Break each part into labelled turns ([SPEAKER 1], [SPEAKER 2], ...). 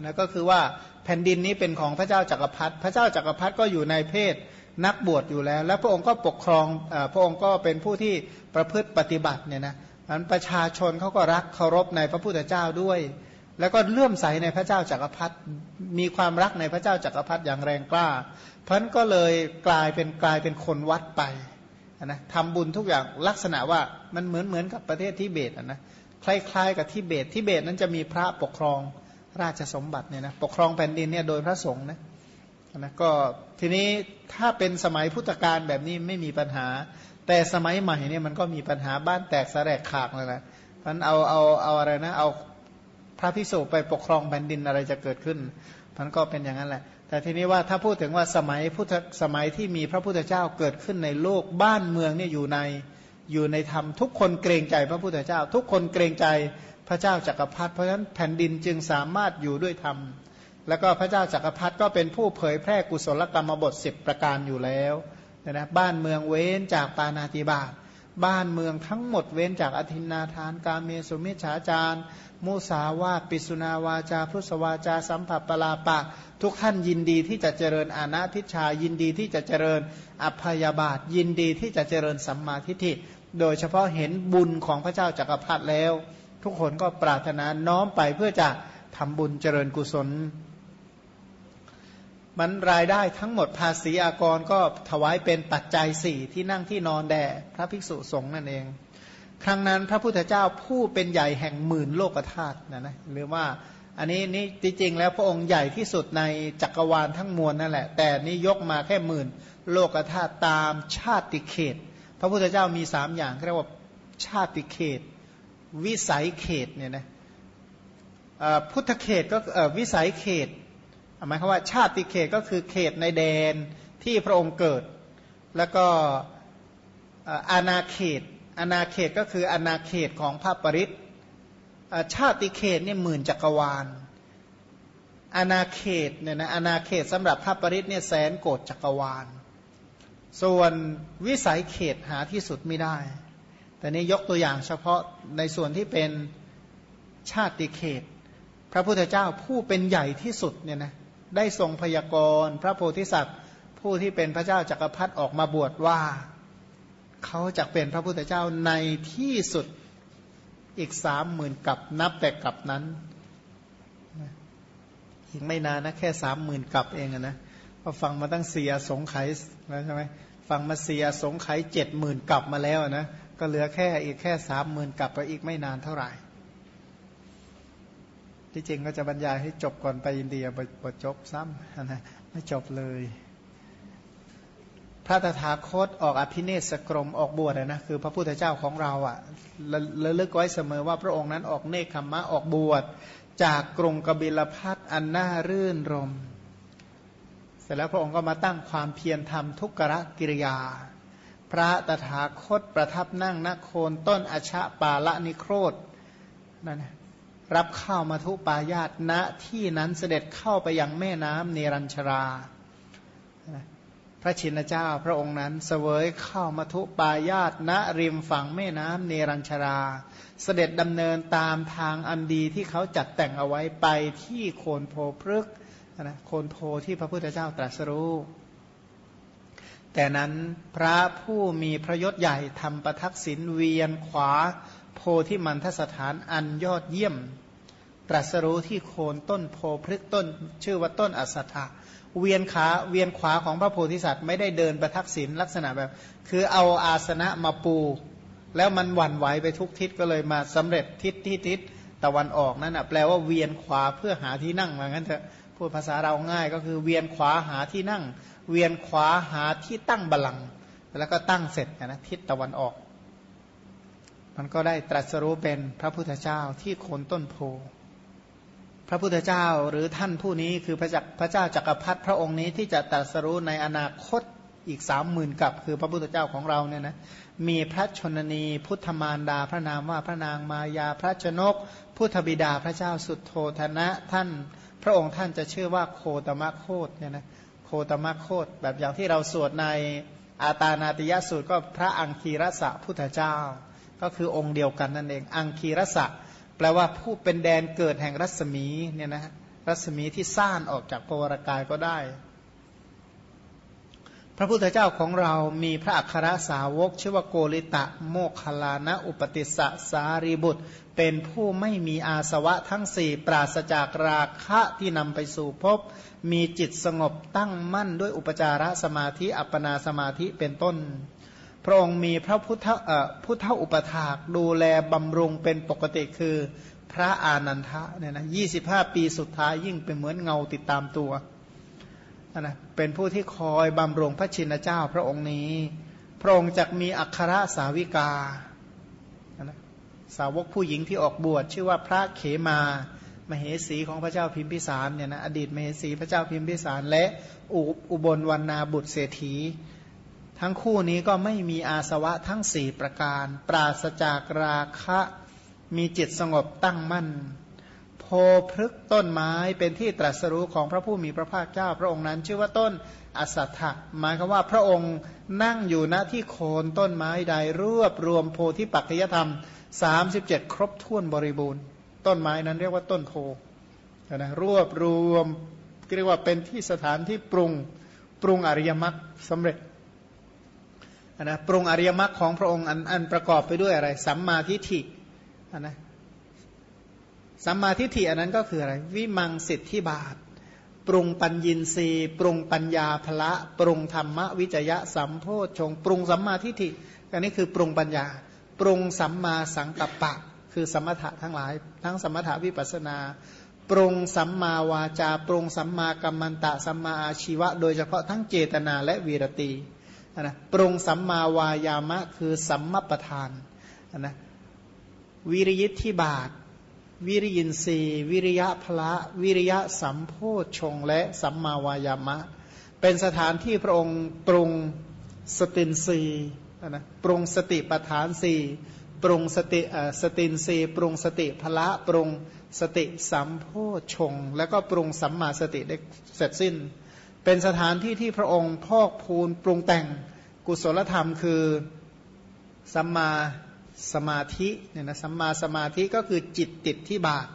[SPEAKER 1] นะก็คือว่าแผ่นดินนี้เป็นของพระเจ้าจักรพรรดิพระเจ้าจักรพรรดิก็อยู่ในเพศนักบวชอยู่แล้ว และพระองค์ก็ปกครองอพระองค์ก็เป็นผู้ที่ประพฤติปฏิบัติเนี่ยนะนั้นประชาชนเขาก็รักเคารพในพระพุทธเจ้าด้วย แล้วก็เลื่อมใสในพระเจ้าจักรพรรดิมีความรักในพระเจ้าจักรพรรดิอย่างแรงกล้าเพราะนั้นก็เลยกลายเป็นกลายเป็นคนวัดไปนะทำบุญทุกอย่างลักษณะว่ามันเหมือนเหมือนกับประเทศทิเบตนะคล้ายๆกับทิเบตทิเบตนั้นจะมีพระปกครอง ราชสมบัติเนี่ยนะปกครองแผ่นดินเนี่ยโดยพระสงฆ์นะนะก็ทีนี้ถ้าเป็นสมัยพุทธกาลแบบนี้ไม่มีปัญหา แต่สมัยใหม่เนี่ยมันก็มีปัญหาบ้านแตกสลายขาดเลยนะมันเอาเอาเอาอะไรนะเอาพระพิสุไปปกครองแผ่นดินอะไรจะเกิดขึ้นมันก็เป็นอย่างนั้นแหละ แต่ทีนี้ว่าถ้าพูดถึงว่าสมัยพุทธสมัยที่มีพระพุทธเจ้าเกิดขึ้นในโลกบ้านเมืองเนี่ยอยู่ในอยู่ในธรรมทุกคนเกรงใจพระพุทธเจ้า ทุกคนเกรงใจ พระเจ้าจักรพรรดิเพราะฉะนั้นแผ่นดินจึงสามารถอยู่ด้วยธรรม แล้วก็พระเจ้าจักรพรรดิก็เป็นผู้เผยแพร่กุศลกรรมบทสิบประการอยู่แล้วนะนะบ้านเมืองเว้นจากปานาติบาตบ้านเมืองทั้งหมดเว้นจากอธินาทาน การเมสุมิฉาจารมุสาวาปิสุนาวาจาพุทธวาจา สัมผัสปลาปะ ทุกท่านยินดีที่จะเจริญอาณาทิชายินดีที่จะเจริญอภยาบาทยินดีที่จะเจริญสัมมาทิฏฐิโดยเฉพาะเห็นบุญของพระเจ้าจักรพรรดิแล้ว ทุกคนก็ปรารถนาน้อมไปเพื่อจะทำบุญเจริญกุศล มันรายได้ทั้งหมดภาษีอากรก็ถวายเป็นปัจจัยสี่ที่นั่งที่นอนแด่พระภิกษุสงฆ์นั่นเอง ครั้งนั้นพระพุทธเจ้าผู้เป็นใหญ่แห่งหมื่นโลกธาตุนะนะหรือว่าอันนี้นี่จริงๆแล้วพระองค์ใหญ่ที่สุดในจักรวาลทั้งมวลนั่นแหละ แต่นี่ยกมาแค่หมื่น โลกธาตุตามชาติเขต พระพุทธเจ้ามีสามอย่างเรียกว่าชาติเขต วิสัยเขตเนี่ยนะพุทธเขตก็วิสัยเขตหมายความว่าชาติเขตก็คือเขตในแดนที่พระองค์เกิด แล้วก็อาณาเขตอาณาเขตก็คืออาณาเขตของพระปริศชาติเขตเนี่ยหมื่นจักรวาลอาณาเขตเนี่ยนะอาณาเขตสำหรับพระปริศเนี่ยแสนโกดจักรวาล ส่วนวิสัยเขตหาที่สุดไม่ได้ แต่นี้ยกตัวอย่างเฉพาะในส่วนที่เป็นชาติเขต พระพุทธเจ้าผู้เป็นใหญ่ที่สุดเนี่ยนะได้ทรงพยากรณ์พระโพธิสัตว์ ผู้ที่เป็นพระเจ้าจากักรพรรดิออกมาบวชว่า เขาจะเป็นพระพุทธเจ้าในที่สุดอีกสามหมื่นกับนับแต่กับนั้นอีกไม่นานนะแค่สามหมื่นกับเองนะพอฟังมาตั้งเสียสงไขแล้วใช่ไหมฟังมาเสียสงไขเจ็ดหมื่นกับมาแล้วนะ ก็เหลือแค่อีกแค่สามหมื่นกลับไปอีกไม่นานเท่าไหร่ ที่จริงก็จะบรรยายให้จบก่อนไปอินเดียบทจบซ้ำนะไม่จบเลย พระตถาคตออกอภิเนศกรมออกบวชนะคือพระพุทธเจ้าของเราอะ่ะระลึกไว้เสมอว่าพระองค์นั้นออกเนคขมมะออกบวชจากกรุงกบิลพัทอันน่ารื่นรม เสร็จแล้วพระองค์ก็มาตั้งความเพียรทำทุกรกิริยา พระตถาคตประทับนั่งนโคนต้นอชะปาละนิโครธนั่นรับข้าวมาทุปายาตณที่นั้นเสด็จเข้าไปยังแม่น้ำเนรัญชรา พระชินเจ้าพระองค์นั้นเสวยเข้ามาทุปายาตณริมฝั่งแม่น้ำเนรัญชรา เสด็จดำเนินตามทางอันดีที่เขาจัดแต่งเอาไว้ไปที่โคนโพพฤกษ์นะโคนโพที่พระพุทธเจ้าตรัสรู้ แต่นั้นพระผู้มีพระยศใหญ่ทำประทักษิณเวียนขวา โพที่มันทสถานอันยอดเยี่ยม ตรัสรู้ที่โคนต้นโพพฤกต้น ชื่อว่าต้นอัสถะเวียนขาเวียนขวาของพระโพธิสัตว์ไม่ได้เดินประทักษิณลักษณะแบบ คือเอาอาสนะมาปู แล้วมันหวั่นไหวไปทุกทิศก็เลยมาสำเร็จทิศที่ทิศตะวันออกนั่นนะแปลว่าเวียนขวาเพื่อหาที่นั่งว่างั้นเถอะ พูดภาษาเราง่ายก็คือเวียนขวาหาที่นั่ง เวียนขวาหาที่ตั้งบาลังแล้วก็ตั้งเสร็จนะทิศตะวันออก มันก็ได้ตรัสรู้เป็นพระพุทธเจ้าที่โคนต้นโพพระพุทธเจ้าหรือท่านผู้นี้คือพระจักพระเจ้าจักรพรรดิพระองค์นี้ที่จะตรัสรู้ในอนาคตอีกสามหมื่นกับคือพระพุทธเจ้าของเราเนี่ยนะมีพระชนนีพุทธมารดาพระนามว่าพระนางมายาพระชนก พุทธบิดาพระเจ้าสุดโทธนะท่าน พระองค์ท่านจะชื่อว่าโคตมะโคตเนี่ยนะโคตมะโคตแบบอย่างที่เราสวดในอาตานาติยสูตรก็พระอังคีรสะพุทธเจ้า ก็คือองค์เดียวกันนั่นเอง อังคีรสะแปลว่าผู้เป็นแดนเกิดแห่งรัศมีเนี่ยนะรัศมีที่ซ่านออกจากปวรกายก็ได้ พระพุทธเจ้าของเรามีพระอัครสาวกชื่อว่าโกริตะโมคคลานะอุปติสสะสารีบุตร เป็นผู้ไม่มีอาสวะทั้งสี่ปราศจากราคะที่นำไปสู่พบ มีจิตสงบตั้งมั่นด้วยอุปจารสมาธิอัปปนาสมาธิเป็นต้น พระองค์มีพระพุทธพุทธอุปถากดูแลบำรุงเป็นปกติคือพระอานันทะเนี่ยนะยี่สิบห้าปีสุดท้ายยิ่งเป็นเหมือนเงาติดตามตัว นะเป็นผู้ที่คอยบำรุงพระชินเจ้าพระองค์นี้ พระองค์จะมีอัครสาวิกานะสาวกผู้หญิงที่ออกบวชชื่อว่าพระเขมามเหสีของพระเจ้าพิมพิสารเนี่ยนะอดีตมเหสีพระเจ้าพิมพิสารและอุบลวรรณาบุตรเศรษฐี ทั้งคู่นี้ก็ไม่มีอาสวะทั้งสี่ประการ ปราศจากราคะมีจิตสงบตั้งมั่น โพพฤกต้นไม้เป็นที่ตรัสรู้ของพระผู้มีพระภาคเจ้า พระองค์นั้น ชื่อว่าต้นอสัตถะหมายคือว่าพระองค์นั่งอยู่ณที่โคนต้นไม้ใดรวบรวมโพธิปัจจยธรรม 37 ครบถ้วนบริบูรณ์ ต้นไม้นั้นเรียกว่าต้นโพนะรวบรวมเรียกว่าเป็นที่สถานที่ปรุงปรุงอริยมรรคสำเร็จนะปรุงอริยมรรคของพระองค์อันอันประกอบไปด้วยอะไรสัมมาทิฏฐินะ สัมมาทิฏฐิอันนั้นก็คืออะไร วิมังสิทธิบาท ปรุงปัญญินรีปรุงปัญญาภละปรุงธรรมวิจยะสัมโพชงปรุงสัมมาทิฏฐิอันนี้คือปรุงปัญญา ปรุงสัมมาสังกัปปะ คือสมถะทั้งหลาย ทั้งสมถะวิปัสนา ปรุงสัมมาวาจา ปรุงสัมมากัมมันตะสัมมาอาชีวะ โดยเฉพาะทั้งเจตนาและวีรตีนะปรุงสัมมาวายามะคือสัมมปทานนะวิริยิทธิบาท วิริยินทรีวิริยะพละวิริยะสัมโพชงและสัมมาวายามะ เป็นสถานที่พระองค์ปรุงสตินรีนะปรุงสติปทานสีปรุงสติสตินรีปรุงสติพละปรุงสติสัมโพชง แล้วก็ปรุงสัมมาสติได้เสร็จสิ้น เป็นสถานที่ที่พระองค์พอกพูนปรุงแต่งกุศลธรรมคือสัมมา สมาธิเนี่ยนะสัมมาสมาธิก็คือจิตติดที่บาท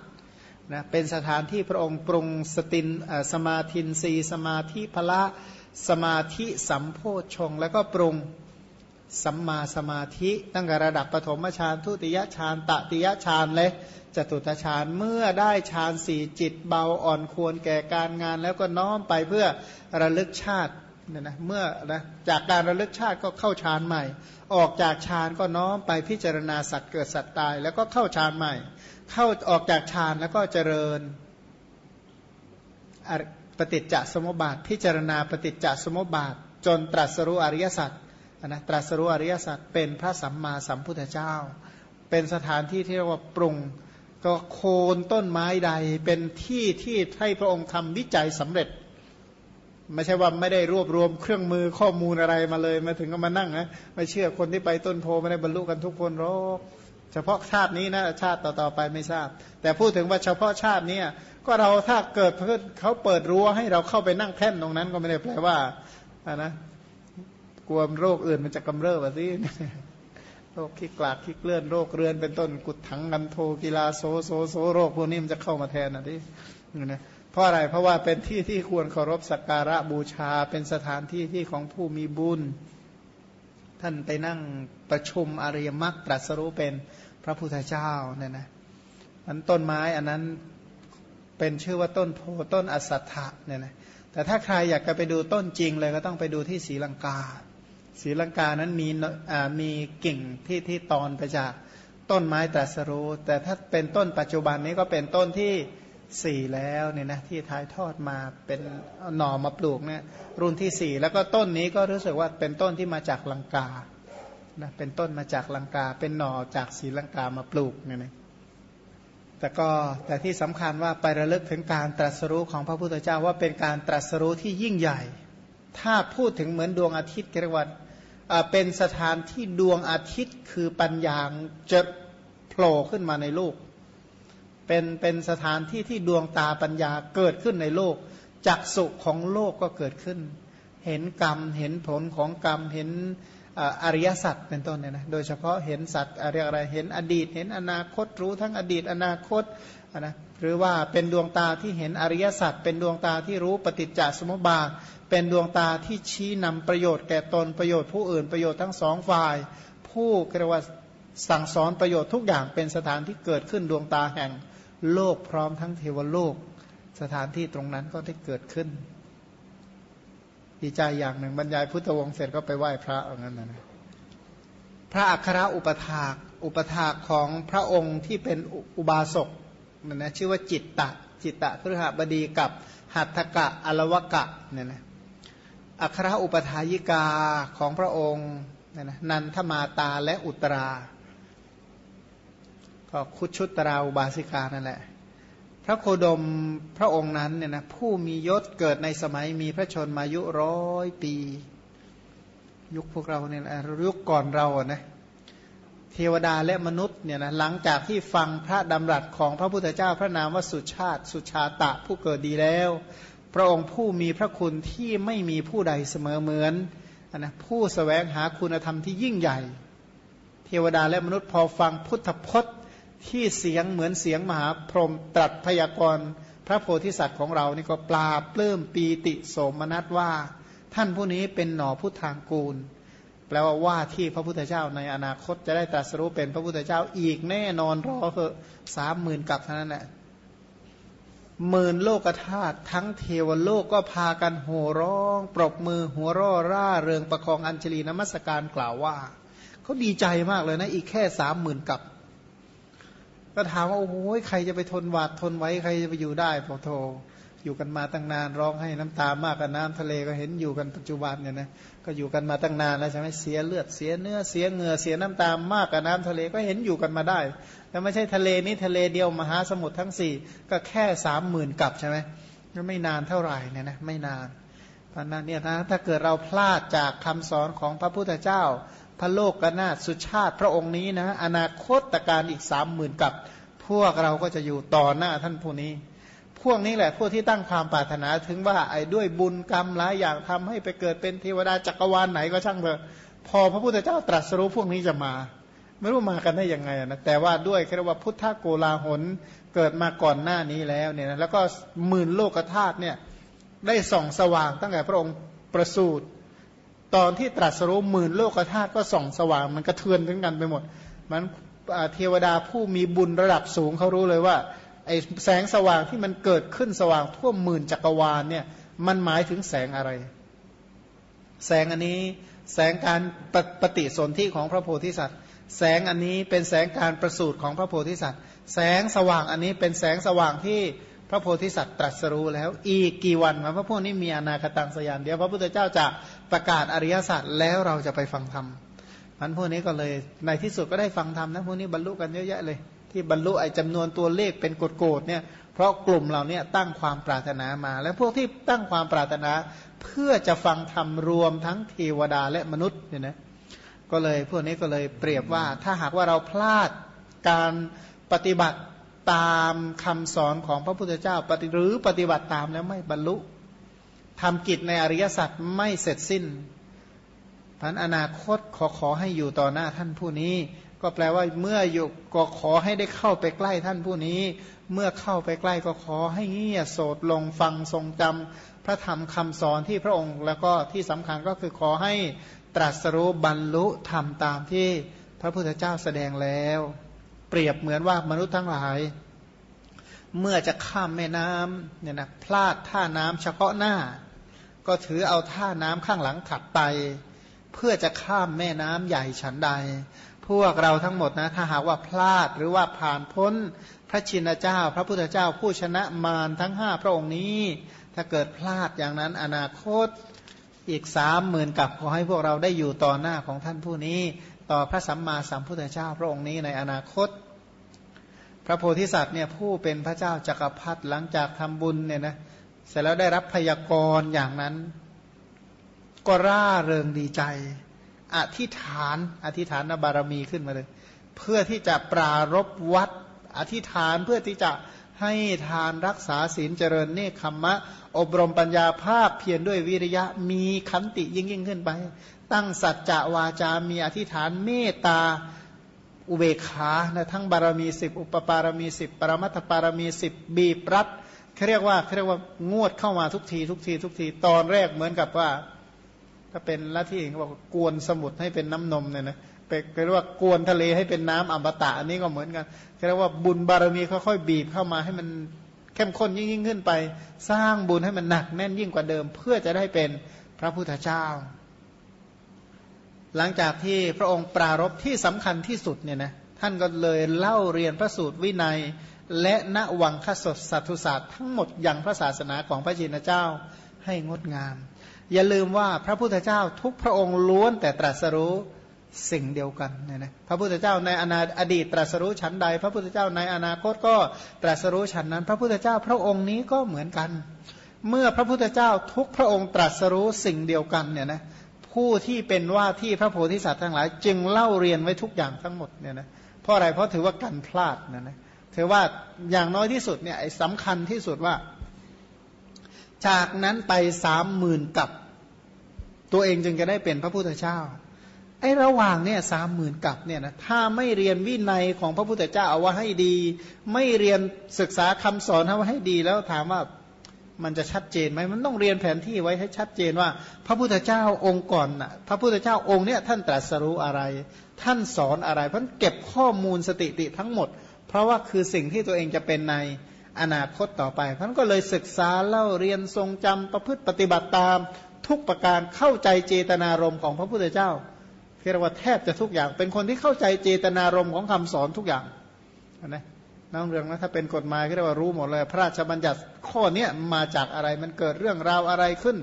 [SPEAKER 1] นะเป็นสถานที่พระองค์ปรุงสตินสมาธินรีสมาธิพละสมาธิสัมโพชง แล้วก็ปรุงสัมมาสมาธิตั้งแต่ระดับปฐมฌานทุติยฌานตติยฌานและจตุตฌานเมื่อได้ฌานสี่จิตเบาอ่อนควรแก่การงาน แล้วก็น้อมไปเพื่อระลึกชาติ เนี่ยนะเมื่อนะจากการระลึกชาติก็เข้าฌานใหม่ ออกจากฌานก็น้อมไปพิจารณาสัตว์เกิดสัตว์ตาย แล้วก็เข้าฌานใหม่ เข้าออกจากฌานแล้วก็เจริญปฏิจจสมุปบาท พิจารณาปฏิจจสมุปบาท จนตรัสรู้อริยสัจนะตรัสรู้อริยสัจเป็นพระสัมมาสัมพุทธเจ้า เป็นสถานที่ที่เรียกว่าปรุงก็โคนต้นไม้ใดเป็นที่ที่ให้พระองค์ทำวิจัยสำเร็จ ไม่ใช่ว่าไม่ได้รวบรวมเครื่องมือข้อมูลอะไรมาเลย มาถึงก็มานั่งนะไม่เชื่อคนที่ไปต้นโพไม่ได้บรรลุกันทุกคนหรอกเฉพาะชาตินี้นะชาติต่อๆไปไม่ทราบ แต่พูดถึงว่าเฉพาะชาตินี้ก็เราถ้าเกิดเพื่อเขาเปิดรั้วให้เราเข้าไปนั่งแท่นตรงนั้นก็ไม่ได้แปลว่าอ่านะกลัวโรคอื่นมันจะกำเริบอะสิโรคขี้กลากขี้เกลื้อนโรคเรื้อนเป็นต้นกุฏฐัง คัณโฑ กิลาโส โสโสโรคพวกนี้มันจะเข้ามาแทนอะที่นะ เพราะอะไรเพราะว่าเป็นที่ที่ควรเคารพสักการะบูชา เป็นสถานที่ที่ของผู้มีบุญ ท่านไปนั่งประชุมอริยมรรคตรัสรู้เป็นพระพุทธเจ้าเนี่ยนะอันต้นไม้อันนั้นเป็นชื่อว่าต้นโพต้นอสัตถะเนี่ยนะแต่ถ้าใครอยากจะไปดูต้นจริงเลยก็ต้องไปดูที่ศรีลังกาศรีลังกานั้นมีมีกิ่งที่ที่ตอนไปจากต้นไม้ตรัสรู้ แต่ถ้าเป็นต้นปัจจุบันนี้ก็เป็นต้นที่ สี่แล้วเนี่ยนะที่ท้ายทอดมาเป็นหน่อมาปลูกเนี่ยรุ่นที่สี่แล้วก็ต้นนี้ก็รู้สึกว่าเป็นต้นที่มาจากลังกานะเป็นต้นมาจากลังกา เป็นหน่อจากศรีลังกามาปลูกเนี่ยนะแต่ก็แต่ที่สำคัญว่าไประลึกถึงการตรัสรู้ของพระพุทธเจ้าว่าเป็นการตรัสรู้ที่ยิ่งใหญ่ ถ้าพูดถึงเหมือนดวงอาทิตย์กระวัตเป็นสถานที่ดวงอาทิตย์คือปัญญาจะโผล่ขึ้นมาในโลก เป็นเป็นสถานที่ที่ดวงตาปัญญาเกิดขึ้นในโลกจักสุของโลกก็เกิดขึ้น เห็นกรรมเห็นผลของกรรมเห็นอริยสัจเป็นต้นเนี่ยนะโดยเฉพาะเห็นสัตว์อะไรอะไรเห็นอดีต เห็นอนาคตรู้ทั้งอดีตอนาคตนะหรือว่าเป็นดวงตาที่เห็นอริยสัจเป็นดวงตาที่รู้ปฏิจจสมุปบาทเป็นดวงตาที่ชี้นำประโยชน์แก่ตนประโยชน์ผู้อื่นประโยชน์ทั้งสองฝ่าย ผู้เรียกว่าสั่งสอนประโยชน์ทุกอย่างเป็นสถานที่เกิดขึ้นดวงตาแห่ง โลกพร้อมทั้งเทวโลก สถานที่ตรงนั้นก็ได้เกิดขึ้นดีใจอย่างหนึ่งบรรยายพุทธวงศ์เสร็จก็ไปไหว้พระอย่างนั้นนะพระอัครอุปถากอุปถากของพระองค์ที่เป็นอุบาสกนั่นะชื่อว่าจิตตะ จิตตะพฤหบดีกับหัตถกะอลวกะเนี่ยนะอัครอุปถายิกาของพระองค์เนี่ยนะนันทมาตาและอุตรา ก็คุชุตราอุบาสิกานั่นแหละ พระโคดมพระองค์นั้นเนี่ยนะผู้มียศเกิดในสมัยมีพระชนมายุร้อยปี ยุคพวกเราเนี่ยยุคก่อนเราอะนะเทวดาและมนุษย์เนี่ยนะหลังจากที่ฟังพระดำรัสของพระพุทธเจ้าพระนามว่าสุชาติสุชาตะผู้เกิดดีแล้ว พระองค์ผู้มีพระคุณที่ไม่มีผู้ใดเสมอเหมือนนะผู้สแสวงหาคุณธรรมที่ยิ่งใหญ่ เทวดาและมนุษย์พอฟังพุทธพจน์ ที่เสียงเหมือนเสียงมหาพรหมตรัสพยากรณ์พระโพธิสัตว์ของเรานี่ก็ปลาปลื้มปีติโสมนัสว่า ท่านผู้นี้เป็นหน่อพุทธางกูล แปลว่าว่าที่พระพุทธเจ้าในอนาคตจะได้ตรัสรู้เป็นพระพุทธเจ้าอีกแน่นอนรอเถอะสามหมื่นกับเท่านั้นแหละหมื่นโลกธาตุทั้งเทวโลกก็พากันโห่ร้อง ปรบมือหัวร่อร่าเริงประคองอัญชลีนมัสการกล่าวว่าเขาดีใจมากเลยนะอีกแค่สามหมื่นกับ ก็ถามว่าโอ้โหใครจะไปทนหวาดทนไว้ใครจะไปอยู่ได้พอโทอยู่กันมาตั้งนานร้องให้น้ำตามากกับน้ำทะเลก็เห็นอยู่กันปัจจุบันเนี่ยนะก็อยู่กันมาตั้งนานแล้วใช่ไหมเสียเลือดเสียเนื้อเสียเหงื่อเสียน้ำตามากกับน้ำทะเลก็เห็นอยู่กันมาได้แล้วไม่ใช่ทะเลนี้ทะเลเดียวมหาสมุทรทั้งสี่ก็แค่สามหมื่นกับใช่ไหมก็ไม่นานเท่าไหร่เนี่ยนะไม่นานเพราะนั้นเนี่ยนะถ้าเกิดเราพลาดจากคำสอนของพระพุทธเจ้า พระโลกกนาสุชาติพระองค์นี้นะ อนาคตการอีกสามหมื่นกับ พวกเราก็จะอยู่ต่อหน้าท่านผู้นี้ พวกนี้แหละพวกที่ตั้งความปรารถนาถึงว่าไอ้ด้วยบุญกรรมหลายอย่างทำให้ไปเกิดเป็นเทวดาจักรวาลไหนก็ช่างเถอะพอพระพุทธเจ้าตรัสรู้พวกนี้จะมา ไม่รู้มากันได้ยังไงนะแต่ว่าด้วยเรียกว่าพุทธโกลาหลเกิดมาก่อนหน้านี้แล้วเนี่ยนะแล้วก็หมื่นโลกธาตุเนี่ยได้ส่องสว่างตั้งแต่พระองค์ประสูติ ตอนที่ตรัสรู้หมื่นโลกธาตุก็ส่องสว่าง มันกระเทือนถึงกันไปหมด มันเทวดาผู้มีบุญระดับสูงเขารู้เลยว่าไอแสงสว่างที่มันเกิดขึ้นสว่างทั่วหมื่นจักรวาลเนี่ยมันหมายถึงแสงอะไร แสงอันนี้แสงการปปฏิสนธิของพระโพธิสัตว์ แสงอันนี้เป็นแสงการประสูติของพระโพธิสัตว์ แสงสว่างอันนี้เป็นแสงสว่างที่พระโพธิสัตว์ตรัสรู้แล้ว อีกกี่วันพระพวกนี้มีอนาคตังสยานเดียวพระพุทธเจ้าจะ ประกาศอริยสัจแล้วเราจะไปฟังธรรมมันพวกนี้ก็เลยในที่สุดก็ได้ฟังธรรมนะพวกนี้บรรลุกันเยอะแยะเลย ที่บรรลุไอ้จำนวนตัวเลขเป็นโกดๆเนี่ยเพราะกลุ่มเราเนี่ยตั้งความปรารถนามา และพวกที่ตั้งความปรารถนาเพื่อจะฟังธรรมรวมทั้งเทวดาและมนุษย์เนี่ยนะก็เลยพวกนี้ก็เลยเปรียบว่าถ้าหากว่าเราพลาดการปฏิบัติตามคำสอนของพระพุทธเจ้าปฏิหรือปฏิบัติตามแล้วไม่บรรลุ ทำกิจในอริยสัจไม่เสร็จสิ้นพันอนาคตขอขอให้อยู่ต่อหน้าท่านผู้นี้ ก็แปลว่าเมื่ออยู่ก็ขอให้ได้เข้าไปใกล้ท่านผู้นี้ เมื่อเข้าไปใกล้ก็ขอให้เงียโสดลงฟังทรงจำพระธรรมคำสอนที่พระองค์ แล้วก็ที่สำคัญก็คือขอให้ตรัสรู้บรรลุธรรมตามที่พระพุทธเจ้าแสดงแล้ว เปรียบเหมือนว่ามนุษย์ทั้งหลาย เมื่อจะข้ามแม่น้ำเนี่ยนะพลาดท่าน้ำเฉพาะหน้า ก็ถือเอาท่าน้ำข้างหลังถัดไป เพื่อจะข้ามแม่น้ำใหญ่ฉันใด พวกเราทั้งหมดนะถ้าหากว่าพลาดหรือว่าผ่านพ้นพระชินเจ้า พระพุทธเจ้าผู้ชนะมารทั้งห้าพระองค์นี้ ถ้าเกิดพลาดอย่างนั้นอนาคตอีกสามหมื่นกับขอให้พวกเราได้อยู่ต่อหน้าของท่านผู้นี้ ต่อพระสัมมาสัมพุทธเจ้าพระองค์นี้ในอนาคต พระโพธิสัตว์เนี่ยผู้เป็นพระเจ้าจักรพรรดิหลังจากทำบุญเนี่ยนะเเสร็จแล้วได้รับพยากรณ์อย่างนั้น ก็ร่าเริงดีใจ อธิษฐาน อธิษฐานบารมีขึ้นมาเลย เพื่อที่จะปรารบวัด อธิษฐานเพื่อที่จะให้ทานรักษาศีลเจริญเนคขมมะอบรมปัญญาภาพเพียรด้วยวิริยะมีขันติยิ่งยิ่งขึ้นไป ตั้งสัจจะวาจา มีอธิษฐานเมตตาอุเบกขานะทั้งบารมีสิบอุปปารมีสิบปรมัตถปารมีสิบบีบรัด เขาเรียกว่าเขาเรียกว่างวดเข้ามาทุกทีทุกทีทุกทีตอนแรกเหมือนกับว่า ถ้าเป็นละที่เขาบอกกวนสมุทรให้เป็นน้ำนมเนี่ยนะเป็นเรียกว่ากวนทะเลให้เป็นน้ำอมตะอันนี้ก็เหมือนกันเรียกว่าบุญบารมีค่อยๆบีบเข้ามาให้มันเข้มข้นยิ่งยิ่งขึ้นไป สร้างบุญให้มันหนักแน่นยิ่งกว่าเดิม เพื่อจะได้เป็นพระพุทธเจ้า หลังจากที่พระองค์ปรารบที่สำคัญที่สุดเนี่ยนะท่านก็เลยเล่าเรียนพระสูตรวินัย และณวังคสดสัตุศาสตร์ทั้งหมดอย่างพระศาสนาของพระจินเจ้าให้งดงาม อย่าลืมว่าพระพุทธเจ้าทุกพระองค์ล้วนแต่ตรัสรู้สิ่งเดียวกันเนี่ยนะพระพุทธเจ้าในอนาอดีตตรัสรู้ชั้นใด พระพุทธเจ้าในอนาคตก็ตรัสรู้ชั้นนั้น พระพุทธเจ้าพระองค์นี้ก็เหมือนกัน เมื่อพระพุทธเจ้าทุกพระองค์ตรัสรู้สิ่งเดียวกันเนี่ยนะผู้ที่เป็นว่าที่พระโพธิสัตว์ทั้งหลาย จึงเล่าเรียนไว้ทุกอย่างทั้งหมดเนี่ยนะเพราะอะไรเพราะถือว่ากันพลาดนะนะ ถือว่าอย่างน้อยที่สุดเนี่ยสำคัญที่สุดว่า จากนั้นไปสามหมื่นกับ ตัวเองจึงจะได้เป็นพระพุทธเจ้าไอ้ระหว่างเนี่ยสามหมื่นกับเนี่ยนะถ้าไม่เรียนวินัยของพระพุทธเจ้าเอาว่าให้ดี ไม่เรียนศึกษาคำสอนเอาว่าให้ดีแล้วถามว่ามันจะชัดเจนไหมมันต้องเรียนแผนที่ไว้ให้ชัดเจนว่า พระพุทธเจ้าองค์ก่อนน่ะพระพุทธเจ้าองค์เนี่ยท่านตรัสรู้อะไร ท่านสอนอะไรเพราะเก็บข้อมูลสติติทั้งหมด เพราะว่าคือสิ่งที่ตัวเองจะเป็นในอนาคตต่อไปท่านก็เลยศึกษาเล่าเรียนทรงจำประพฤติปฏิบัติตาม ทุกประการเข้าใจเจตนารมณ์ของพระพุทธเจ้าเรียกว่าแทบจะทุกอย่าง เป็นคนที่เข้าใจเจตนารมณ์ของคำสอนทุกอย่างนะน้องเรื่องนะถ้าเป็นกฎหมายก็เรียกว่ารู้หมดเลย พระราชบัญญัติข้อเนี้ยมาจากอะไรมันเกิดเรื่องราวอะไรขึ้น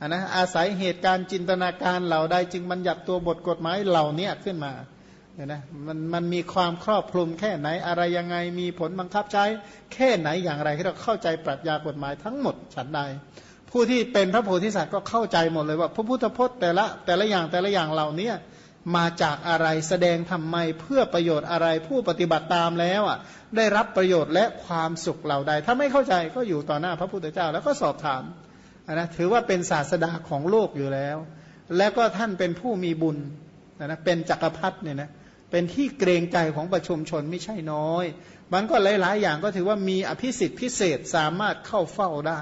[SPEAKER 1] นนะอาศัยเหตุการณ์จินตนาการเหล่าใดจึงบัญญัติตัวบทกฎหมายเหล่านี้ขึ้นมา เนี่ยนะมันมันมีความครอบคลุมแค่ไหนอะไรยังไงมีผลบังคับใช้แค่ไหนอย่างไรที่เราเข้าใจปรัชญากฎหมายทั้งหมดฉันใด ผู้ที่เป็นพระโพธิสัตว์ก็เข้าใจหมดเลยว่า พระพุทธพจน์แต่ละแต่ละอย่างแต่ละอย่างเหล่านี้มาจากอะไรแสดงทำไมเพื่อประโยชน์อะไรผู้ปฏิบัติตามแล้วอะได้รับประโยชน์และความสุขเหล่าใด ถ้าไม่เข้าใจก็อยู่ต่อหน้าพระพุทธเจ้าแล้วก็สอบถามนะถือว่าเป็นศาสดาของโลกอยู่แล้ว แล้วก็ท่านเป็นผู้มีบุญนะเป็นจักรพรรดิเนี่ยนะ เป็นที่เกรงใจของประชุมชนไม่ใช่น้อย มันก็หลาย ๆ อย่างก็ถือว่ามีอภิสิทธิพิเศษสามารถเข้าเฝ้าได้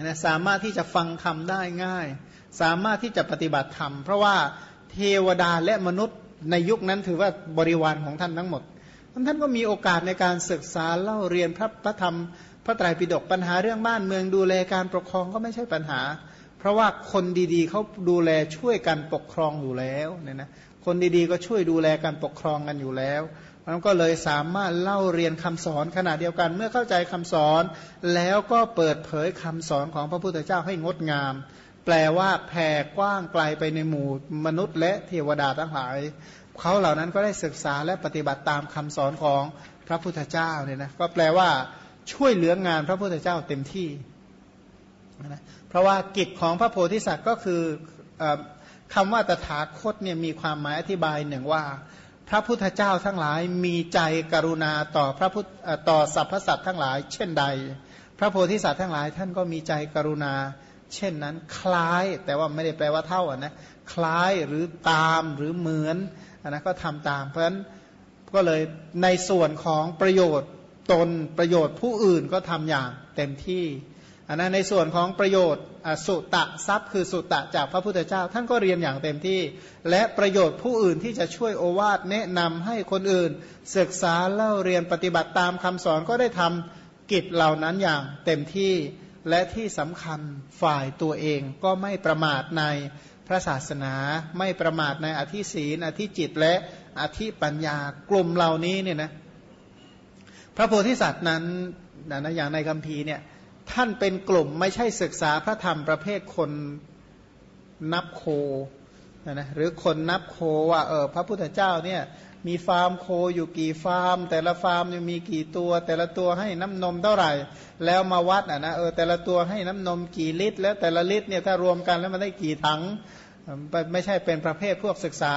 [SPEAKER 1] นะสามารถที่จะฟังธรรมได้ง่าย สามารถที่จะปฏิบัติธรรม เพราะว่าเทวดาและมนุษย์ในยุคนั้นถือว่าบริวารของท่านทั้งหมด ท่านก็มีโอกาสในการศึกษาเล่าเรียนพระพระธรรม พระไตรปิฎกปัญหาเรื่องบ้านเมืองดูแลการปกครองก็ไม่ใช่ปัญหา เพราะว่าคนดีๆเขาดูแลช่วยกันปกครองอยู่แล้วเนี่ยนะ คนดีๆ ก็ช่วยดูแลการปกครองกันอยู่แล้วมันก็เลยสามารถเล่าเรียนคำสอนขณะเดียวกัน เมื่อเข้าใจคำสอน แล้วก็เปิดเผยคำสอนของพระพุทธเจ้าให้งดงาม แปลว่าแผ่กว้างไกลไปในหมู่มนุษย์และเทวดาทั้งหลายเขาเหล่านั้นก็ได้ศึกษาและปฏิบัติตามคำสอนของพระพุทธเจ้าเนี่ยนะก็แปลว่าช่วยเหลืองานพระพุทธเจ้าเต็มที่นะเพราะว่ากิจของพระโพธิสัตว์ก็คืออ คำว่าตถาคตเนี่ยมีความหมายอธิบายหนึ่งว่า พระพุทธเจ้าทั้งหลายมีใจกรุณาต่อพระพุทธต่อสรรพสัตว์ทั้งหลาย เช่นใด พระโพธิสัตว์ทั้งหลาย ท่านก็มีใจกรุณา เช่นนั้น คล้ายแต่ว่าไม่ได้แปลว่าเท่านะคล้ายหรือตามหรือเหมือนอันนะก็ทำตาม เพราะฉะนั้นก็เลยในส่วนของประโยชน์ตนประโยชน์ผู้อื่นก็ทำอย่างเต็มที่ อันนั้นในส่วนของประโยชน์สุตะทรัพย์คือสุตะจากพระพุทธเจ้า ท่านก็เรียนอย่างเต็มที่ และประโยชน์ผู้อื่นที่จะช่วยโอวาทแนะนำให้คนอื่น ศึกษาเล่าเรียนปฏิบัติตามคำสอนก็ได้ทำกิจเหล่านั้นอย่างเต็มที่และที่สำคัญฝ่ายตัวเองก็ไม่ประมาทในพระศาสนาไม่ประมาทในอธิศีนอธิจิตและอธิปัญญากลุ่มเหล่านี้เนี่ยนะพระโพธิสัตว์นั้นนะอย่างในคัมภีร์เนี่ย ท่านเป็นกลุ่มไม่ใช่ศึกษาพระธรรมประเภทคนนับโคนะนะหรือคนนับโคว่าเออพระพุทธเจ้าเนี่ยมีฟาร์มโคอยู่กี่ฟาร์ม แต่ละฟาร์มมีกี่ตัว แต่ละตัวให้น้ำนมเท่าไหร่ แล้วมาวัดอะนะเออแต่ละตัวให้น้ำนมกี่ลิตร แล้วแต่ละลิตรเนี่ยถ้ารวมกันแล้วมันได้กี่ถังไม่ใช่เป็นประเภทพวกศึกษา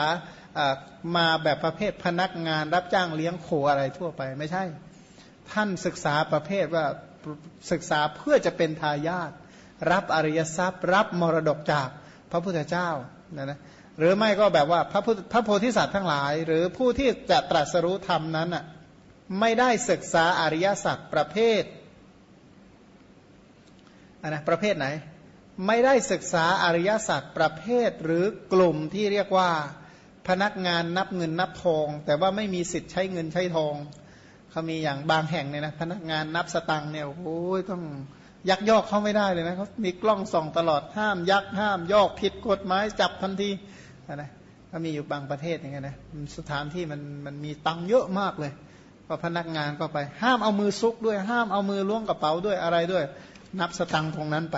[SPEAKER 1] มาแบบประเภทพนักงานรับจ้างเลี้ยงโคอะไรทั่วไปไม่ใช่ ท่านศึกษาประเภทว่า ศึกษาเพื่อจะเป็นทายาทรับอริยทรัพย์ รับมรดกจากพระพุทธเจ้านะนะหรือไม่ก็แบบว่าพระพุทธพระโพธิสัตว์ทั้งหลาย หรือผู้ที่จะตรัสรู้ธรรมนั้นอะไม่ได้ศึกษาอริยสัจประเภทนนะประเภทไหน ไม่ได้ศึกษาอริยสัจประเภทหรือกลุ่มที่เรียกว่าพนักงานนับเงินนับทอง แต่ว่าไม่มีสิทธิ์ใช้เงินใช้ทอง เขามีอย่างบางแห่งเนี่ยนะพนักงานนับสตังค์เนี่ยโอ้ยต้องยักยอกเขาไม่ได้เลยนะเขามีกล้องส่องตลอดห้ามยักห้ามยอกผิดกฎหมายจับทันทีนะก็มีอยู่บางประเทศอย่างเงี้ยนะสถานที่มันมันมีตังเยอะมากเลยก็พนักงานก็ไป ห้ามเอามือซุกด้วย ห้ามเอามือล้วงกระเป๋าด้วยอะไรด้วย นับสตังค์ตรงนั้นไป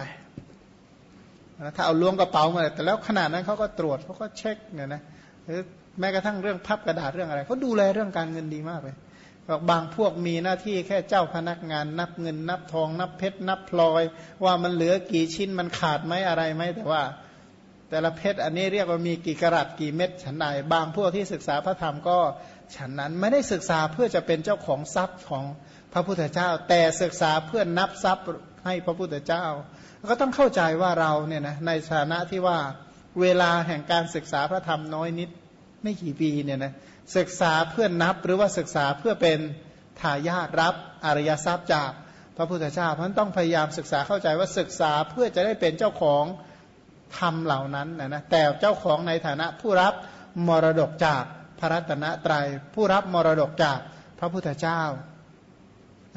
[SPEAKER 1] ถ้าเอาล้วงกระเป๋ามาแต่แล้วขนาดนั้นเขาก็ตรวจเขาก็เช็คเนี่ยนะหรือแม้กระทั่งเรื่องพับกระดาษเรื่องอะไรเขาดูแลเรื่องการเงินดีมากเลย บอกบางพวกมีหน้าที่แค่เจ้าพนักงาน นับเงิน นับทอง นับเพชรนับพลอย ว่ามันเหลือกี่ชิ้นมันขาดไหมอะไรไหมแต่ว่า แต่ละเพชรอันนี้เรียกว่ามีกี่กรัตกี่เม็ดฉันใดบางพวกที่ศึกษาพระธรรมก็ฉันนั้นไม่ได้ศึกษาเพื่อจะเป็นเจ้าของทรัพย์ของพระพุทธเจ้า แต่ศึกษาเพื่อนับทรัพย์ให้พระพุทธเจ้า ก็ต้องเข้าใจว่าเราเนี่ยนะในฐานะที่ว่าเวลาแห่งการศึกษาพระธรรมน้อยนิด ไม่กี่ปีเนี่ยนะศึกษาเพื่อนับหรือว่าศึกษาเพื่อเป็นทายาทรับอริยทรัพย์จากพระพุทธเจ้าเพราะนั้นต้องพยายามศึกษาเข้าใจว่าศึกษาเพื่อจะได้เป็นเจ้าของธรรมเหล่านั้นนะนะแต่เจ้าของในฐานะผู้รับมรดกจากพระรัตนตรยัยผู้รับมรดกจากพระพุทธเจ้า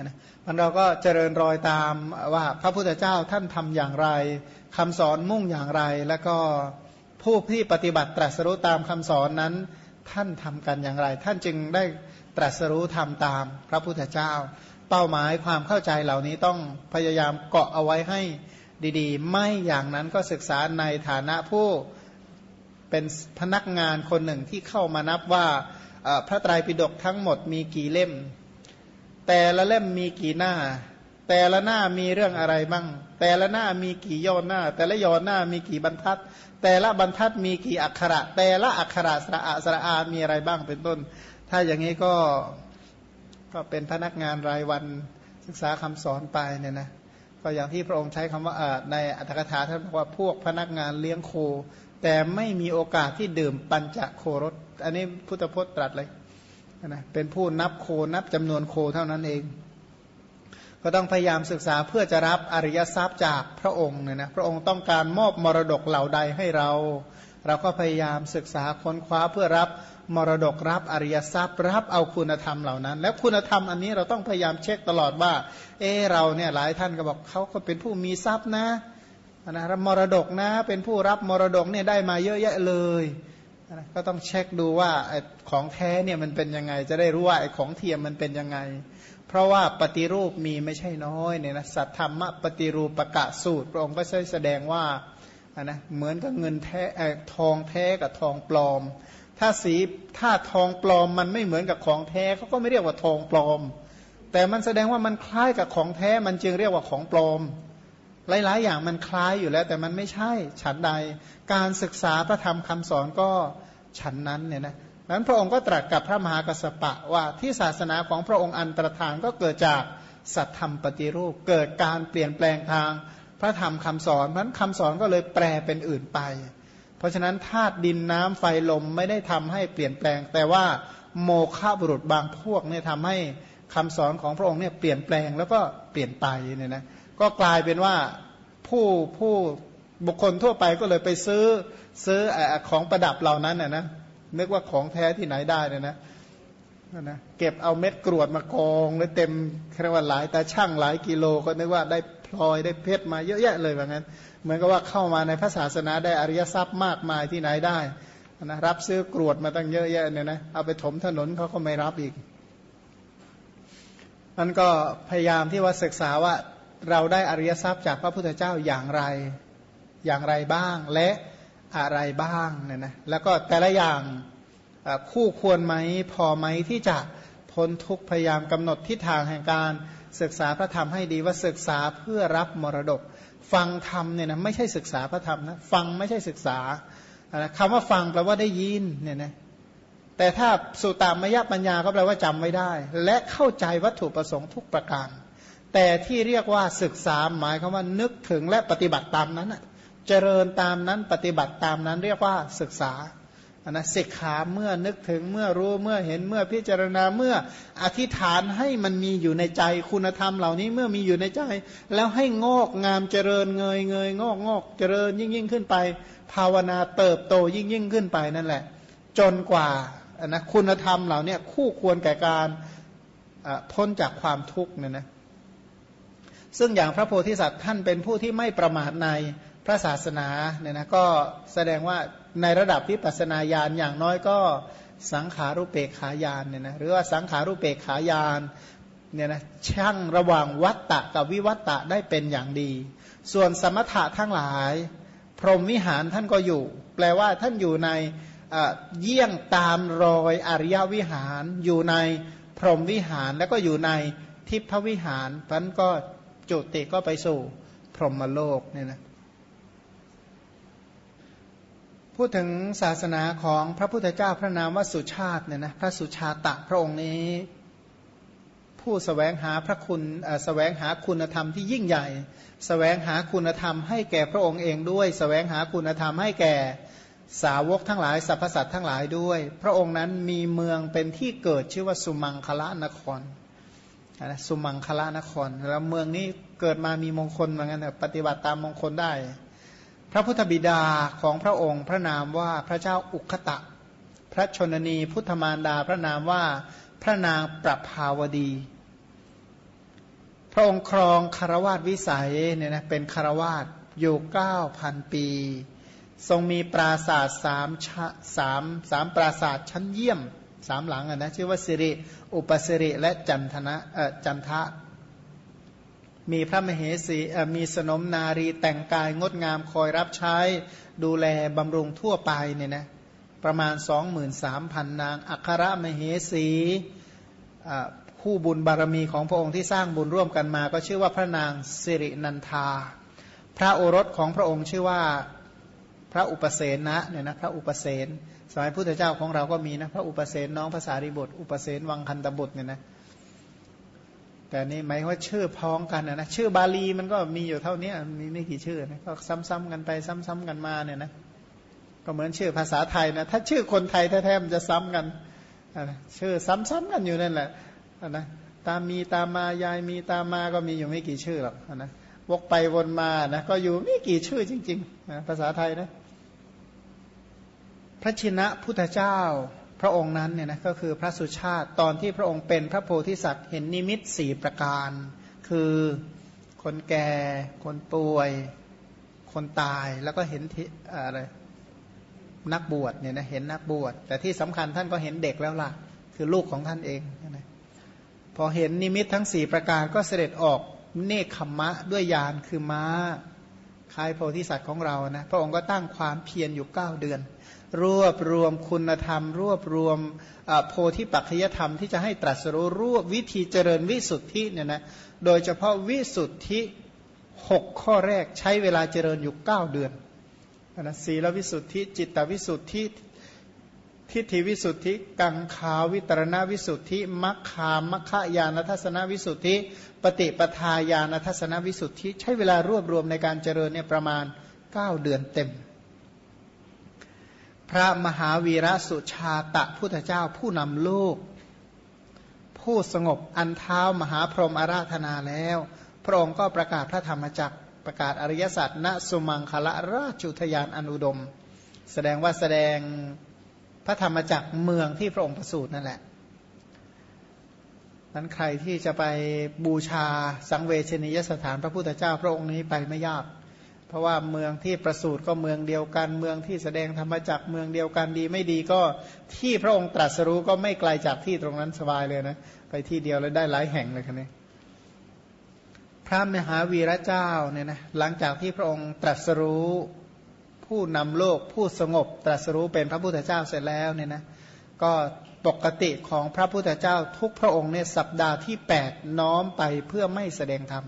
[SPEAKER 1] นะมันเราก็เจริญรอยตามว่าพระพุทธเจ้าท่านทำอย่างไรคำสอนมุ่งอย่างไรแล้วก็ ผู้ที่ปฏิบัติตรัสรู้ตามคำสอนนั้น ท่านทำกันอย่างไร ท่านจึงได้ตรัสรู้ทำตามพระพุทธเจ้า เป้าหมายความเข้าใจเหล่านี้ต้องพยายามเกาะเอาไว้ให้ดีๆ ไม่อย่างนั้นก็ศึกษาในฐานะผู้เป็นพนักงานคนหนึ่งที่เข้ามานับว่าพระไตรปิฎกทั้งหมดมีกี่เล่ม แต่ละเล่มมีกี่หน้า แต่ละหน้ามีเรื่องอะไรบ้าง แต่ละหน้ามีกี่ย่อหน้า แต่ละย่อหน้ามีกี่บรรทัด แต่ละบรรทัดมีกี่อักขระ แต่ละอักขระสระอาสระอามีอะไรบ้างเป็นต้น ถ้าอย่างนี้ก็ก็เป็นพนักงานรายวันศึกษาคำสอนไปเนี่ยนะก็อย่างที่พระองค์ใช้คำว่าในอัตถกถาท่านบอกว่าพวกพนักงานเลี้ยงโค แต่ไม่มีโอกาสที่ดื่มปัญจโครส อันนี้พุทธพจน์ตรัสเลยนะเป็นผู้นับโคนับจำนวนโคเท่านั้นเอง ก็ต้องพยายามศึกษาเพื่อจะรับอริยทรัพย์จากพระองค์เนี่ยนะพระองค์ต้องการมอบมรดกเหล่าใดให้เรา เราก็พยายามศึกษาค้นคว้าเพื่อรับมรดกรับอริยทรัพย์ รับเอาคุณธรรมเหล่านั้น และคุณธรรมอันนี้เราต้องพยายามเช็คตลอดว่า เออเราเนี่ยหลายท่านก็บอกเขาก็เป็นผู้มีทรัพย์นะนะรับมรดกนะเป็นผู้รับมรดกเนี่ยได้มาเยอะแยะเลย ก็ต้องเช็คดูว่าของแท้เนี่ยมันเป็นยังไง จะได้รู้ว่าไอ้ของเทียมมันเป็นยังไง เพราะว่าปฏิรูปมีไม่ใช่น้อยเนี่ยนะสัทธรรมปฏิรูปประกาศสูตรพระองค์ก็ใช้แสดงว่านะเหมือนกับเงินแท้ทองแท้กับทองปลอม ถ้าสีถ้าทองปลอมมันไม่เหมือนกับของแท้เขาก็ไม่เรียกว่าทองปลอม แต่มันแสดงว่ามันคล้ายกับของแท้มันจึงเรียกว่าของปลอม หลาย ๆ อย่างมันคล้ายอยู่แล้ว แต่มันไม่ใช่ฉันใด การศึกษาพระธรรมคำสอนก็ฉันนั้นเนี่ยนะนั้นพระองค์ก็ตรัสกับพระมหากัสปะว่าที่ศาสนาของพระองค์อันตรธานก็เกิดจากสัตธรรมปฏิรูป เกิดการเปลี่ยนแปลงทางพระธรรมคำสอนเพราะนั้นคำสอนก็เลยแปลเป็นอื่นไป เพราะฉะนั้นธาตุดินน้ำไฟลมไม่ได้ทำให้เปลี่ยนแปลง แต่ว่าโมฆะบุรุษบางพวกเนี่ยทำให้คำสอนของพระองค์เนี่ยเปลี่ยนแปลงแล้วก็เปลี่ยนไปเนี่ยนะ ก็กลายเป็นว่าผู้ผู้บุคคลทั่วไปก็เลยไปซื้อซื้อของประดับเหล่านั้นน่ะนะนึกว่าของแท้ที่ไหนได้เนี่ยนะนะเก็บเอาเม็ดกรวดมากองแล้วเต็มเรียกว่าหลายแต่ช่างหลายกิโลก็นึกว่าได้พลอยได้เพชรมาเยอะแยะเลยแบบนั้น เหมือนกับว่าเข้ามาในพระศาสนาได้อริยทรัพย์มากมายที่ไหนได้นะรับซื้อกรวดมาตั้งเยอะแยะเนี่ยนะเอาไปถมถนนเขาก็ไม่รับอีกมันก็พยายามที่ว่าศึกษาว่า เราได้อริยทรัพย์จากพระพุทธเจ้าอย่างไร อย่างไรบ้างและอะไรบ้างเนี่ยนะแล้วก็แต่ละอย่างคู่ควรไหมพอไหมที่จะพ้นทุกพยายามกำหนดทิศทางแห่งการศึกษาพระธรรมให้ดีว่าศึกษาเพื่อรับมรดก ฟังธรรมเนี่ยนะไม่ใช่ศึกษาพระธรรมนะฟังไม่ใช่ศึกษาคำว่าฟังแปลว่าได้ยินเนี่ยนะแต่ถ้าสุตามยปัญญาก็แปลว่าจำไม่ได้ และเข้าใจวัตถุประสงค์ทุกประการ แต่ที่เรียกว่าศึกษาหมายคำว่านึกถึงและปฏิบัติตามนั้นเจริญตามนั้นปฏิบัติตามนั้นเรียกว่าศึกษานนะศิกขาเมื่อนึกถึงเมื่อรู้เมื่อเห็นเมื่อพิจารณาเมื่ออธิษฐานให้มันมีอยู่ในใจคุณธรรมเหล่านี้เมื่อมีอยู่ในใจ แล้วให้งอกงามเจริญเงยเงยงอกงอกเจริญยิ่งยิ่งขึ้นไป ภาวนาเติบโตยิ่งยิ่งขึ้นไปนั่นแหละ จนกว่านะคุณธรรมเหล่านี้คู่ควรแก่การพ้นจากความทุกข์เนี่ยนะ ซึ่งอย่างพระโพธิสัตว์ท่านเป็นผู้ที่ไม่ประมาทในพระศาสนาเนี่ยนะก็แสดงว่าในระดับวิปัสนาญาณอย่างน้อยก็สังขารุเปกขายานเนี่ยนะหรือว่าสังขารุเปกขายานเนี่ยนะช่างระหว่างวัตตะกับวิวัตตะได้เป็นอย่างดี ส่วนสมถะทั้งหลาย พรหมวิหารท่านก็อยู่ แปลว่าท่านอยู่ในเยี่ยงตามรอยอริยวิหาร อยู่ในพรหมวิหารแล้วก็อยู่ในทิพวิหารพันก็ จุติก็ไปสู่พรหมโลกเนี่ยนะพูดถึงศาสนาของพระพุทธเจ้าพระนามว่าสุชาติเนี่ยนะพระสุชาตะพระองค์นี้ ผู้สแสวงหาพระคุณสแสวงหาคุณธรรมที่ยิ่งใหญ่สแสวงหาคุณธรรมให้แก่พระองค์เองด้วยสแสวงหาคุณธรรมให้แก่สาวกทั้งหลายสรรพสัตว์ทั้งหลายด้วย พระองค์นั้นมีเมืองเป็นที่เกิดชื่อว่าสุมังคละนคร นะสุมังคละนคร แล้วเมืองนี้เกิดมามีมงคลเหมือนกันปฏิบัติตามมงคลได้ พระพุทธบิดาของพระองค์พระนามว่าพระเจ้าอุคตะ พระชนนีพุทธมารดาพระนามว่าพระนางปรับภาวดี พระองค์ครองคารวาสวิสัยเนี่ยนะเป็นคารวาสอยู่เก้าพันปี ทรงมีปราสาทสามสามสามปราสาทชั้นเยี่ยม สามหลังนะชื่อว่าสิริ อุปสิริและจันทนะจันทะ มีพระมเหสีมีสนมนารีแต่งกายงดงามคอยรับใช้ ดูแลบำรุงทั่วไปเนี่ยนะประมาณ 23,000 นาง อัครมเหสีผู้บุญบารมีของพระองค์ที่สร้างบุญร่วมกันมา ก็ชื่อว่าพระนางสิรินันทา พระโอรสของพระองค์ชื่อว่า พระอุปเสนนะเนี่ยนะพระอุปเสนสมัยพุทธเจ้าของเราก็มีนะพระอุปเสนน้องภาษาริบุตรอุปเสนวังคันตบุตรเนี่ยนะแต่นี่หมายว่าชื่อพ้องกันนะชื่อบาลีมันก็มีอยู่เท่านี้มีไม่กี่ชื่อนะก็ซ้ำๆกันไปซ้ำๆกันมาเนี่ยนะก็เหมือนชื่อภาษาไทยนะถ้าชื่อคนไทยแท้ๆมันจะซ้ำกันชื่อซ้ำๆกันอยู่นั่นแหละนะตามมีตามมายายมีตามมาก็มีอยู่ไม่กี่ชื่อหรอกนะวกไปวนมานะก็อยู่ไม่กี่ชื่อจริงๆนะภาษาไทยนะ พระชินะพุทธเจ้าพระองค์นั้นเนี่ยนะก็คือพระสุชาติตอนที่พระองค์เป็นพระโพธิสัตว์เห็นนิมิตสี่ประการ คือคนแก่ คนป่วย คนตายแล้วก็เห็นอะไรนักบวชเนี่ยนะเห็นนักบวช แต่ที่สำคัญท่านก็เห็นเด็กแล้วล่ะ คือลูกของท่านเองนะพอเห็นนิมิตทั้งสี่ประการก็เสด็จออกเนคขมมะด้วยยานคือม้าคล้ายโพธิสัตว์ของเรานะพระองค์ก็ตั้งความเพียรอยู่เก้าเดือน รวบรวมคุณธรรม รวบรวมโพธิปัจจยธรรมที่จะให้ตรัสรู้รวบวิธีเจริญวิสุทธิเนี่ยนะโดยเฉพาะวิสุทธิหกข้อแรกใช้เวลาเจริญอยู่เก้าเดือนนะศีลวิสุทธิ จิตตวิสุทธิทิฏฐิวิสุทธิกังขาวิตรณวิสุทธิมัคคามัคคายานทัศนวิสุทธิ ปฏิปทาญาณทัศนวิสุทธิ ใช้เวลารวบรวมในการเจริญเนี่ยประมาณ 9 เดือนเต็ม พระมหาวีระสุชาตะพุทธเจ้าผู้นำโลก ผู้สงบอันเท้ามหาพรหมอาราธนาแล้ว พระองค์ก็ประกาศพระธรรมจักรประกาศอริยสัจณสุมังคละราชุทยานอนุดม แสดงว่าแสดงพระธรรมจักรเมืองที่พระองค์ประสูตินั่นแหละนั้นใครที่จะไปบูชาสังเวชนียสถานพระพุทธเจ้าพระองค์นี้ไปไม่ยาก เพราะว่าเมืองที่ประสูติก็เมืองเดียวกัน เมืองที่แสดงธรรมจักเมืองเดียวกันดีไม่ดีก็ที่พระองค์ตรัสรู้ก็ไม่ไกลจากที่ตรงนั้นสบายเลยนะ ไปที่เดียวแล้วได้หลายแห่งเลยคันนี้พระมหาวีระเจ้าเนี่ยนะหลังจากที่พระองค์ตรัสรู้ผู้นำโลกผู้สงบตรัสรู้เป็นพระพุทธเจ้าเสร็จแล้วเนี่ยนะก็ปกติของพระพุทธเจ้าทุกพระองค์เนี่ยสัปดาห์ที่ 8 น้อมไปเพื่อไม่แสดงธรรม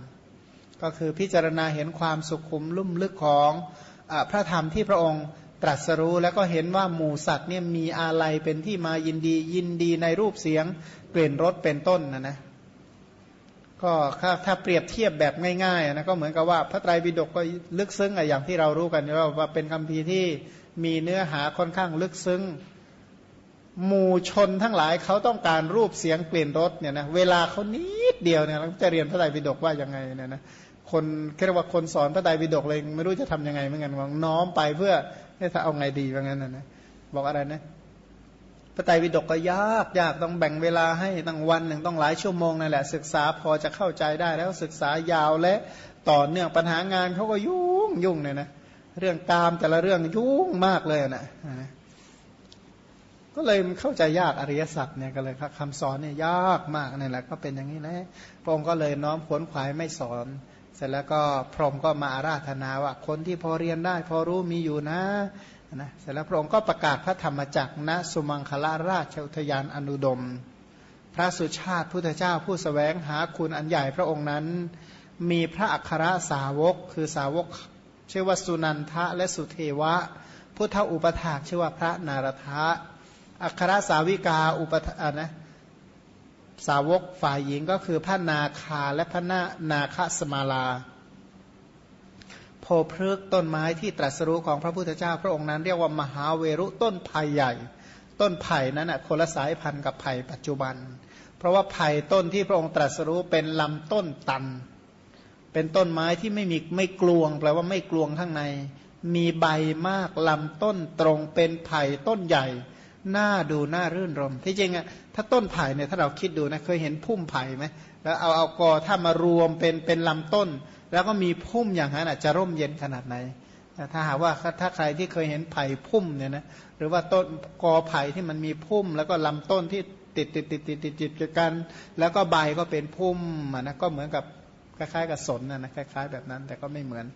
[SPEAKER 1] ก็คือพิจารณาเห็นความสุขุมลุ่มลึกของอพระธรรมที่พระองค์ตรัสรู้แล้วก็เห็นว่าหมูสัตว์เนี่ยมีอะไรเป็นที่มายินดียินดีในรูปเสียงเปลี่ยนรสเป็นต้นนะนะก็ถ้าถ้าเปรียบเทียบแบบง่ายๆนะก็เหมือนกับว่าพระไตรปิฎกก็ลึกซึ้งอะอย่างที่เรารู้กันว่าว่าเป็นคำพีที่มีเนื้อหาค่อนข้างลึกซึ้งหมู่ชนทั้งหลายเขาต้องการรูปเสียงกลิ่นรสเนี่ยนะเวลาเขานิดเดียวเนี่ยเราจะเรียนพระไตรปิฎกว่ายังไงเนี่ยนะ คนเรียกว่าคนสอนพระไตรปิฎกเลยไม่รู้จะทํำยังไงเหมือนกันว่าน้อมไปเพื่อถ้าเอาไงดีว่างั้นนะนะบอกอะไรนะพระไตรปิฎกก็ยากยากต้องแบ่งเวลาให้ตั้งวันหนึ่งต้องหลายชั่วโมงนั่นแหละ ศึกษาพอจะเข้าใจได้แล้วศึกษายาวและต่อเนื่องปัญหางานเขาก็ยุ่งยุ่งเนี่ยนะเรื่องตามแต่ละเรื่องยุ่งมากเลยนะก็เลยเข้าใจยากอริยสัจเนี่ยก็เลยคำสอนเนี่ยยากมากนี่แหละก็เป็นอย่างนี้แหละพระองค์ก็เลยน้อมขวนขวายไม่สอน เสร็จแล้วก็พรหมก็มาอาราธนาว่า คนที่พอเรียนได้ พอรู้มีอยู่นะนะเสร็จแล้วพระองค์ก็ประกาศพระธรรมจักรณสุมังคลาราชอุทยานอนุดม พระสุชาติพุทธเจ้าผู้สแสวงหาคุณอันใหญ่พระองค์นั้น มีพระอัครสาวกคือสาวกชื่อว่าสุนันทะและสุเทวะ พุทธอุปถากชื่อว่าพระนารทะอัครสาวิกาอุปถานะ สาวกฝ่ายหญิงก็คือพระนาคาและพระนานาคสมาลา โพพฤกต้นไม้ที่ตรัสรู้ของพระพุทธเจ้า พระองค์นั้นเรียกว่ามหาเวรุต้นไผ่ใหญ่ ต้นไผ่นั้นอะคนละสายพันธุ์กับไผ่ปัจจุบัน เพราะว่าไผ่ต้นที่พระองค์ตรัสรู้เป็นลำต้นตัน เป็นต้นไม้ที่ไม่มีไม่กลวงแปลว่าไม่กลวงข้างใน มีใบมากลำต้นตรงเป็นไผ่ต้นใหญ่ น่าดูน่ารื่นรม ที่จริงอะถ้าต้นไผ่เนี่ยถ้าเราคิดดูนะเคยเห็นพุ่มไผ่ไหมแล้วเอาเอากอถ้ามารวมเป็นเป็นลำต้น แล้วก็มีพุ่มอย่างนั้นจะร่มเย็นขนาดไหนถ้าหากว่าถ้าใครที่เคยเห็นไผ่พุ่มเนี่ยนะหรือว่าต้นกอไผ่ที่มันมีพุ่ม แล้วก็ลำต้นที่ติดติดติดติดติดติดกัน แล้วก็ใบก็เป็นพุ่มนะก็เหมือนกับคล้ายๆกับสนนะนะคล้าย ๆ แบบนั้นแต่ก็ไม่เหมือน